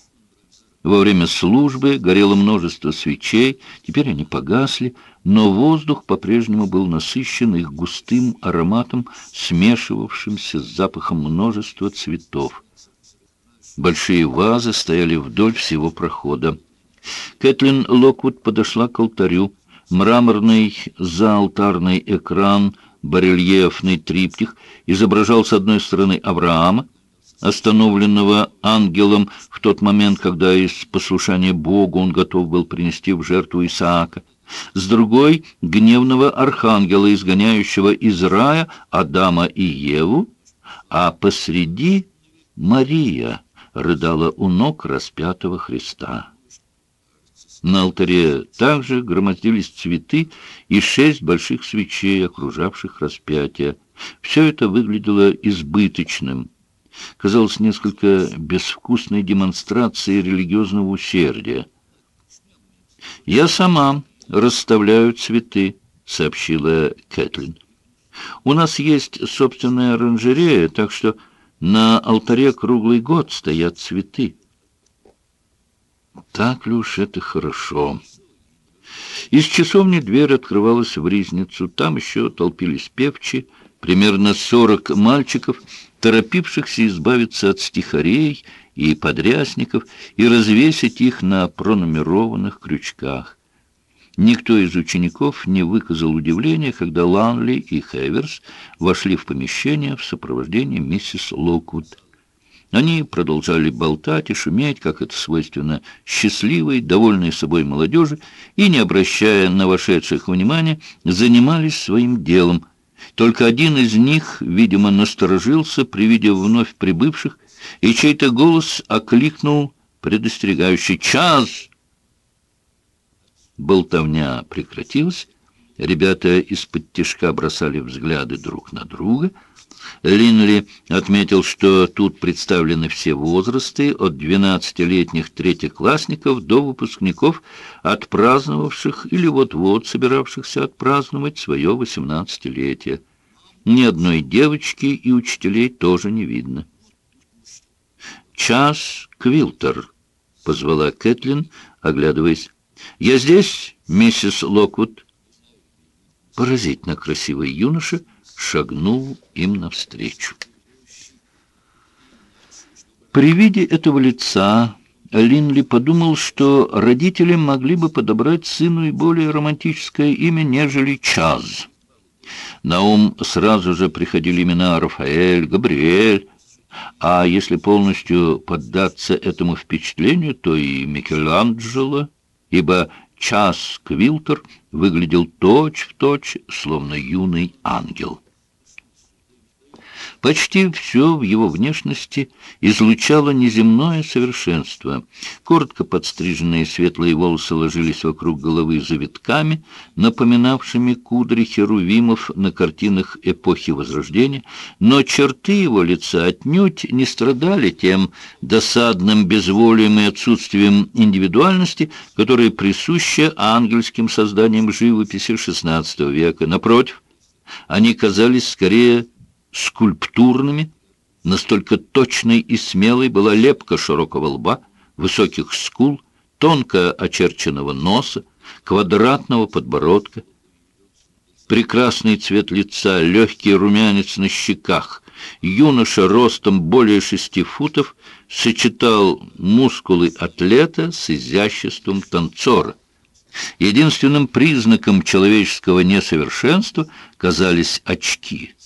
Во время службы горело множество свечей, теперь они погасли, но воздух по-прежнему был насыщен их густым ароматом, смешивавшимся с запахом множества цветов. Большие вазы стояли вдоль всего прохода. Кэтлин Локвуд подошла к алтарю. Мраморный заалтарный экран, барельефный триптих изображал с одной стороны Авраама, остановленного ангелом в тот момент, когда из послушания Богу он готов был принести в жертву Исаака, с другой — гневного архангела, изгоняющего из рая Адама и Еву, а посреди — Мария — рыдала у ног распятого Христа. На алтаре также громоздились цветы и шесть больших свечей, окружавших распятие. Все это выглядело избыточным. Казалось несколько безвкусной демонстрацией религиозного усердия. «Я сама расставляю цветы», — сообщила Кэтлин. «У нас есть собственная оранжерея, так что...» На алтаре круглый год стоят цветы. Так ли уж это хорошо? Из часовни дверь открывалась в ризницу. Там еще толпились певчи, примерно сорок мальчиков, торопившихся избавиться от стихарей и подрясников и развесить их на пронумерованных крючках. Никто из учеников не выказал удивления, когда Ланли и Хеверс вошли в помещение в сопровождении миссис Локвуд. Они продолжали болтать и шуметь, как это свойственно счастливой, довольной собой молодежи, и, не обращая на вошедших внимания, занимались своим делом. Только один из них, видимо, насторожился при виде вновь прибывших, и чей-то голос окликнул предостерегающий «Час!» Болтовня прекратилась, ребята из-под тишка бросали взгляды друг на друга. Линли отметил, что тут представлены все возрасты, от 12-летних третьеклассников до выпускников, отпраздновавших или вот-вот собиравшихся отпраздновать свое 18-летие. Ни одной девочки и учителей тоже не видно. «Час, Квилтер», — позвала Кэтлин, оглядываясь. «Я здесь, миссис Локвуд». Поразительно красивый юноша шагнул им навстречу. При виде этого лица Линли подумал, что родители могли бы подобрать сыну и более романтическое имя, нежели Чаз. На ум сразу же приходили имена Рафаэль, Габриэль, а если полностью поддаться этому впечатлению, то и Микеланджело, ибо Час Квилтер выглядел точь-в-точь, точь, словно юный ангел. Почти все в его внешности излучало неземное совершенство. Коротко подстриженные светлые волосы ложились вокруг головы завитками, напоминавшими кудри херувимов на картинах эпохи Возрождения, но черты его лица отнюдь не страдали тем досадным безволием и отсутствием индивидуальности, которое присуще ангельским созданиям живописи XVI века. Напротив, они казались скорее скульптурными, настолько точной и смелой была лепка широкого лба, высоких скул, тонко очерченного носа, квадратного подбородка. Прекрасный цвет лица, легкий румянец на щеках, юноша ростом более шести футов сочетал мускулы атлета с изяществом танцора. Единственным признаком человеческого несовершенства казались очки —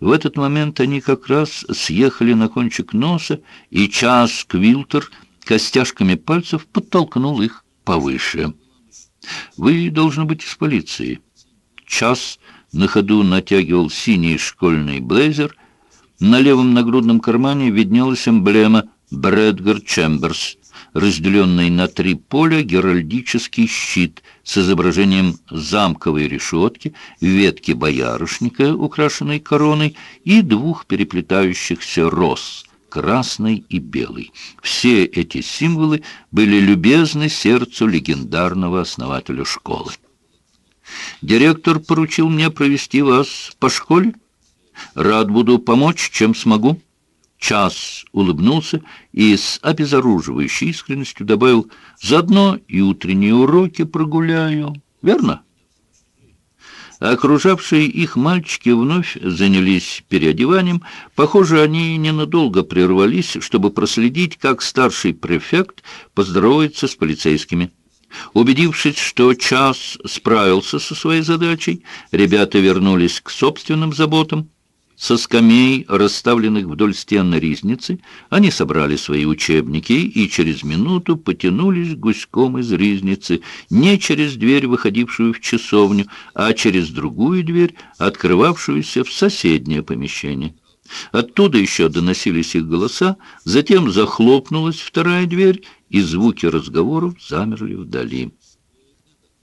в этот момент они как раз съехали на кончик носа, и час Квилтер костяшками пальцев подтолкнул их повыше. «Вы должны быть из полиции». Час на ходу натягивал синий школьный блейзер. На левом нагрудном кармане виднелась эмблема «Брэдгар Чемберс», разделенный на три поля геральдический щит с изображением замковой решетки, ветки боярышника, украшенной короной, и двух переплетающихся роз — красный и белый. Все эти символы были любезны сердцу легендарного основателя школы. «Директор поручил мне провести вас по школе. Рад буду помочь, чем смогу». Час улыбнулся и с обезоруживающей искренностью добавил «Заодно и утренние уроки прогуляю». Верно? Окружавшие их мальчики вновь занялись переодеванием. Похоже, они ненадолго прервались, чтобы проследить, как старший префект поздоровается с полицейскими. Убедившись, что час справился со своей задачей, ребята вернулись к собственным заботам. Со скамей, расставленных вдоль стен ризницы, они собрали свои учебники и через минуту потянулись гуськом из ризницы, не через дверь, выходившую в часовню, а через другую дверь, открывавшуюся в соседнее помещение. Оттуда еще доносились их голоса, затем захлопнулась вторая дверь, и звуки разговоров замерли вдали.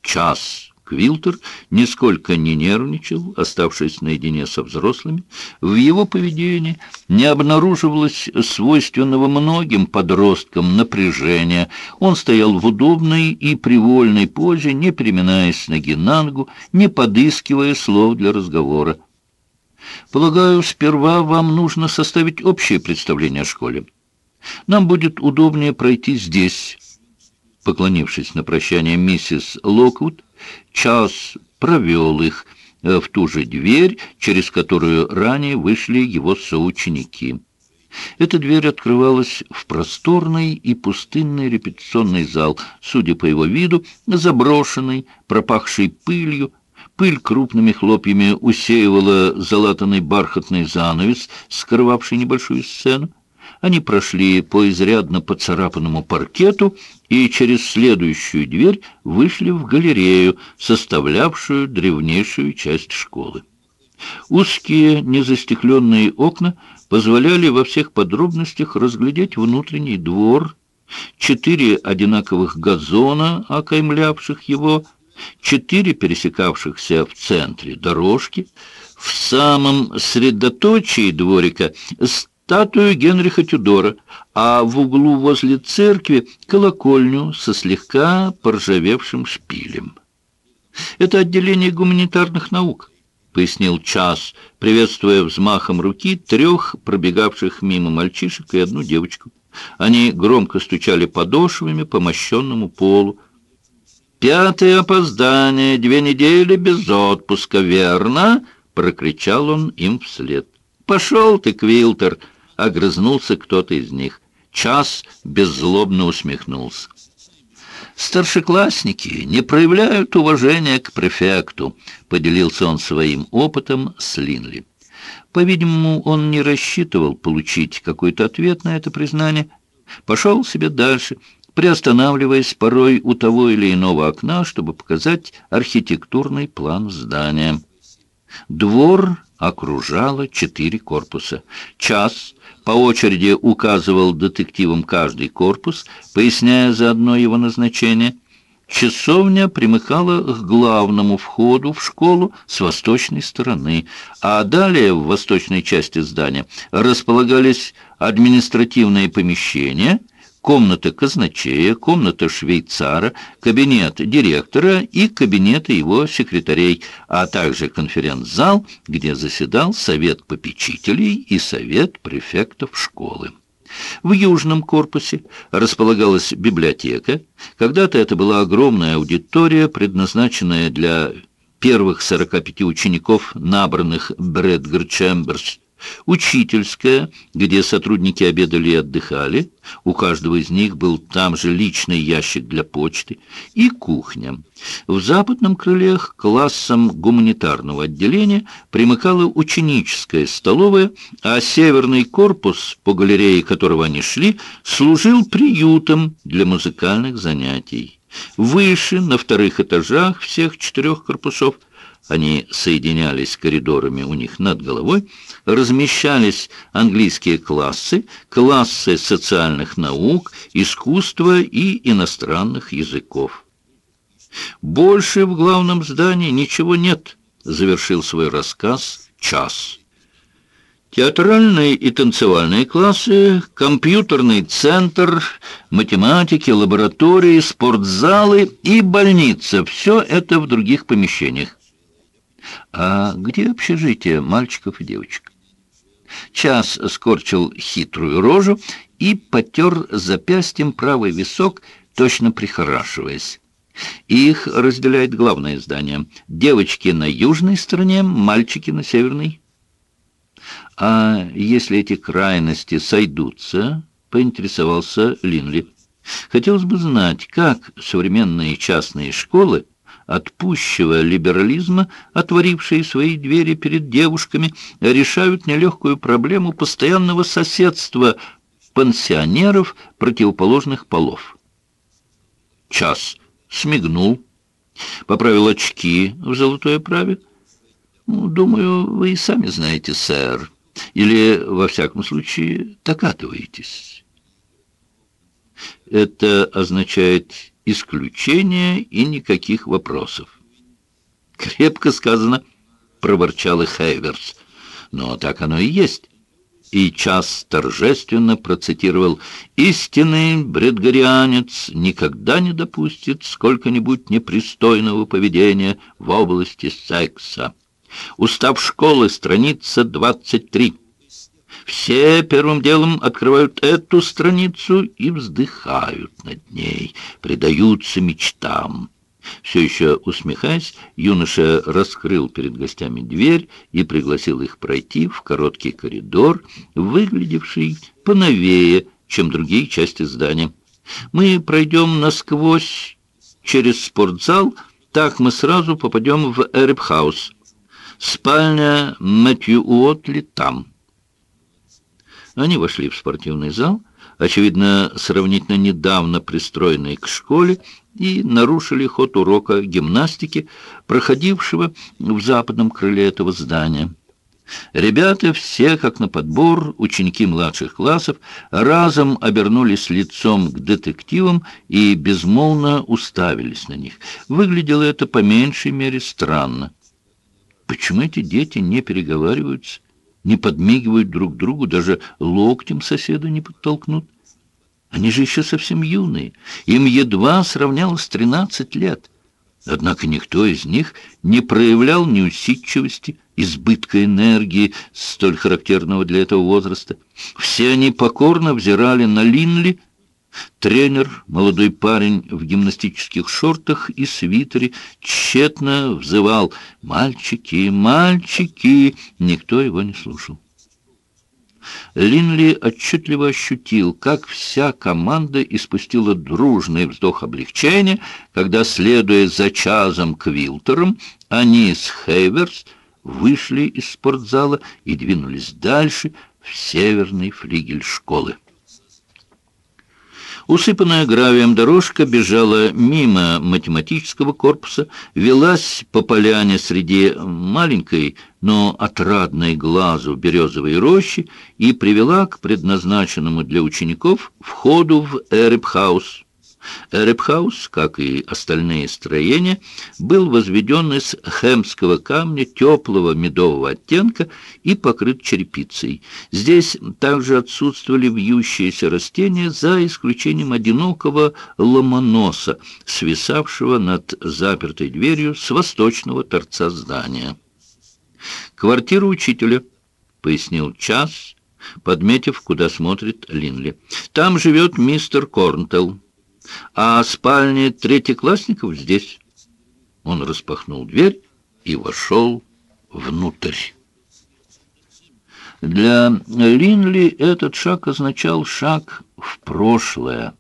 Час Квилтер нисколько не нервничал, оставшись наедине со взрослыми. В его поведении не обнаруживалось свойственного многим подросткам напряжения. Он стоял в удобной и привольной позе, не переминаясь с ноги на ногу, не подыскивая слов для разговора. «Полагаю, сперва вам нужно составить общее представление о школе. Нам будет удобнее пройти здесь». Поклонившись на прощание миссис Локвуд, час провел их э, в ту же дверь, через которую ранее вышли его соученики. Эта дверь открывалась в просторный и пустынный репетиционный зал, судя по его виду, заброшенный, пропахший пылью. Пыль крупными хлопьями усеивала залатанный бархатный занавес, скрывавший небольшую сцену. Они прошли по изрядно поцарапанному паркету и через следующую дверь вышли в галерею, составлявшую древнейшую часть школы. Узкие незастекленные окна позволяли во всех подробностях разглядеть внутренний двор, четыре одинаковых газона, окаймлявших его, четыре пересекавшихся в центре дорожки, в самом средоточии дворика статую Генриха Тюдора, а в углу возле церкви колокольню со слегка поржавевшим шпилем. Это отделение гуманитарных наук, пояснил Час, приветствуя взмахом руки трех пробегавших мимо мальчишек и одну девочку. Они громко стучали подошвами по мощенному полу. «Пятое опоздание, две недели без отпуска, верно?» — прокричал он им вслед. «Пошел ты, Квилтер!» — огрызнулся кто-то из них. Час беззлобно усмехнулся. «Старшеклассники не проявляют уважения к префекту», — поделился он своим опытом с Линли. По-видимому, он не рассчитывал получить какой-то ответ на это признание. Пошел себе дальше, приостанавливаясь порой у того или иного окна, чтобы показать архитектурный план здания. Двор окружало четыре корпуса. Час по очереди указывал детективам каждый корпус, поясняя заодно его назначение. Часовня примыкала к главному входу в школу с восточной стороны, а далее в восточной части здания располагались административные помещения – комната казначея, комната швейцара, кабинет директора и кабинеты его секретарей, а также конференц-зал, где заседал совет попечителей и совет префектов школы. В южном корпусе располагалась библиотека. Когда-то это была огромная аудитория, предназначенная для первых 45 учеников, набранных Брэдгар Чемберс Учительская, где сотрудники обедали и отдыхали, у каждого из них был там же личный ящик для почты, и кухня. В западном крыле к классам гуманитарного отделения примыкала ученическая столовая, а северный корпус, по галерее которого они шли, служил приютом для музыкальных занятий. Выше, на вторых этажах всех четырех корпусов, они соединялись коридорами у них над головой, размещались английские классы, классы социальных наук, искусства и иностранных языков. «Больше в главном здании ничего нет», — завершил свой рассказ «Час». Театральные и танцевальные классы, компьютерный центр, математики, лаборатории, спортзалы и больница — все это в других помещениях. А где общежитие мальчиков и девочек? Час скорчил хитрую рожу и потер запястьем правый висок, точно прихорашиваясь. Их разделяет главное здание. Девочки на южной стороне, мальчики на северной. А если эти крайности сойдутся, поинтересовался Линли. Хотелось бы знать, как современные частные школы от либерализма, отворившие свои двери перед девушками, решают нелегкую проблему постоянного соседства пансионеров противоположных полов. Час смигнул, поправил очки в золотой оправе. Ну, думаю, вы и сами знаете, сэр. Или, во всяком случае, докатываетесь. Это означает исключение и никаких вопросов. «Крепко сказано», — проворчал и Хейверс. «Но так оно и есть». И час торжественно процитировал «Истинный бредгарианец никогда не допустит сколько-нибудь непристойного поведения в области секса». Устав школы, страница 23. Все первым делом открывают эту страницу и вздыхают над ней, предаются мечтам. Все еще усмехаясь, юноша раскрыл перед гостями дверь и пригласил их пройти в короткий коридор, выглядевший поновее, чем другие части здания. Мы пройдем насквозь через спортзал, так мы сразу попадем в Эребхаус. Спальня Мэтью Уотли там. Они вошли в спортивный зал, очевидно, сравнительно недавно пристроенный к школе, и нарушили ход урока гимнастики, проходившего в западном крыле этого здания. Ребята, все как на подбор, ученики младших классов, разом обернулись лицом к детективам и безмолвно уставились на них. Выглядело это по меньшей мере странно. Почему эти дети не переговариваются? Не подмигивают друг другу, даже локтем соседа не подтолкнут. Они же еще совсем юные, им едва сравнялось тринадцать лет. Однако никто из них не проявлял неусидчивости, избытка энергии, столь характерного для этого возраста. Все они покорно взирали на Линли. Тренер, молодой парень в гимнастических шортах и свитере, тщетно взывал «Мальчики, мальчики!» Никто его не слушал. Линли отчетливо ощутил, как вся команда испустила дружный вздох облегчения, когда, следуя за Чазом Квилтером, они с Хейверс вышли из спортзала и двинулись дальше в северный флигель школы. Усыпанная гравием дорожка бежала мимо математического корпуса, велась по поляне среди маленькой, но отрадной глазу березовой рощи и привела к предназначенному для учеников входу в Эребхаус. Эребхаус, как и остальные строения, был возведен из хемского камня теплого медового оттенка и покрыт черепицей. Здесь также отсутствовали вьющиеся растения, за исключением одинокого ломоноса, свисавшего над запертой дверью с восточного торца здания. «Квартира учителя», — пояснил Час, подметив, куда смотрит Линли. «Там живет мистер Корнтелл а спальня третьеклассников здесь. Он распахнул дверь и вошел внутрь. Для Линли этот шаг означал шаг в прошлое.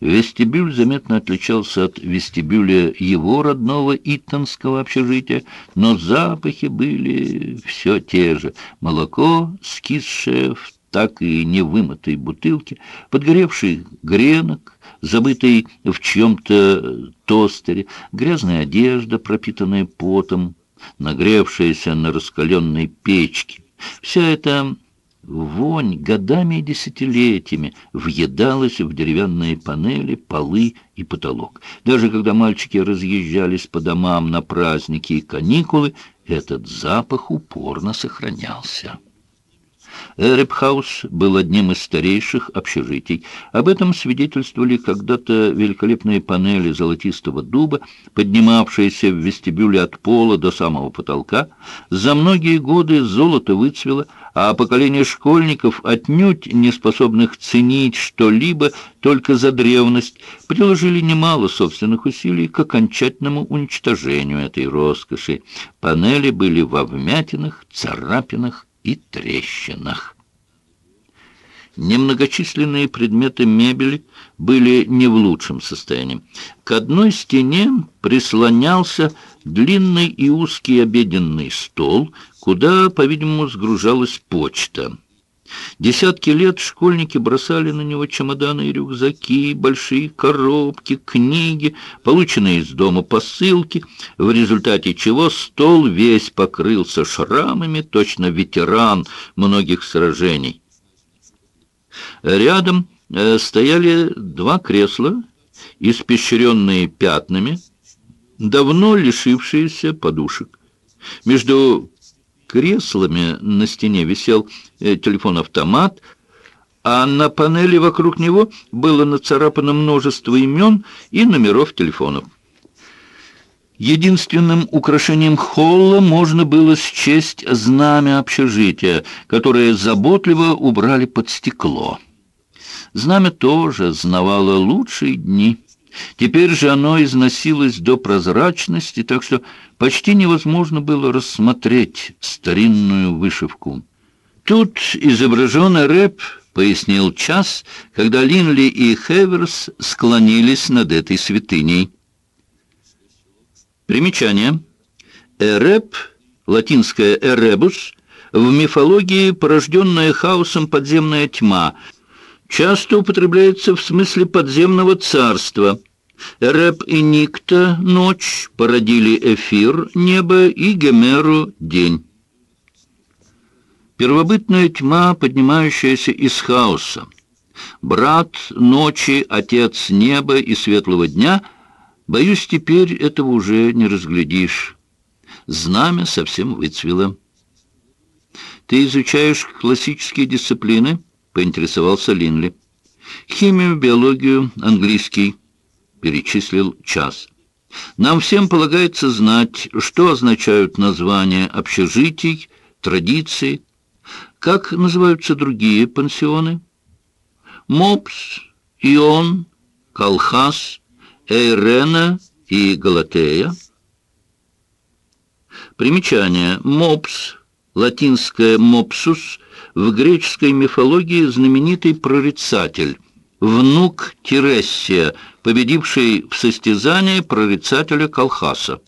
Вестибюль заметно отличался от вестибюля его родного итонского общежития, но запахи были все те же. Молоко, скисшее в так и невымытой бутылке, подгоревший гренок, забытый в чьем-то тостере, грязная одежда, пропитанная потом, нагревшаяся на раскаленной печке. Вся эта вонь годами и десятилетиями въедалась в деревянные панели, полы и потолок. Даже когда мальчики разъезжались по домам на праздники и каникулы, этот запах упорно сохранялся. Эребхаус был одним из старейших общежитий. Об этом свидетельствовали когда-то великолепные панели золотистого дуба, поднимавшиеся в вестибюле от пола до самого потолка. За многие годы золото выцвело, а поколение школьников, отнюдь не способных ценить что-либо только за древность, приложили немало собственных усилий к окончательному уничтожению этой роскоши. Панели были во вмятинах, царапинах, и трещинах. Немногочисленные предметы мебели были не в лучшем состоянии. К одной стене прислонялся длинный и узкий обеденный стол, куда, по-видимому, сгружалась почта. Десятки лет школьники бросали на него чемоданы и рюкзаки, большие коробки, книги, полученные из дома посылки, в результате чего стол весь покрылся шрамами, точно ветеран многих сражений. Рядом э, стояли два кресла, испещренные пятнами, давно лишившиеся подушек. Между креслами на стене висел телефон-автомат, а на панели вокруг него было нацарапано множество имен и номеров телефонов. Единственным украшением холла можно было счесть знамя общежития, которое заботливо убрали под стекло. Знамя тоже знавало лучшие дни. Теперь же оно износилось до прозрачности, так что почти невозможно было рассмотреть старинную вышивку. Тут изображен рэп, пояснил Час, когда Линли и Хеверс склонились над этой святыней. Примечание. Эреп, латинское «эребус», в мифологии порожденная хаосом подземная тьма, часто употребляется в смысле подземного царства – Реп и Никта — ночь, породили Эфир — небо и Гемеру — день. Первобытная тьма, поднимающаяся из хаоса. Брат ночи, отец неба и светлого дня — боюсь, теперь этого уже не разглядишь. Знамя совсем выцвело. «Ты изучаешь классические дисциплины?» — поинтересовался Линли. «Химию, биологию, английский» перечислил час. Нам всем полагается знать, что означают названия общежитий, традиции, как называются другие пансионы. Мопс, Ион, Калхас, Эйрена и Галатея. Примечание. Мопс, латинское «мопсус», в греческой мифологии знаменитый прорицатель, внук Терессия, победивший в состязании прорицателя Колхаса.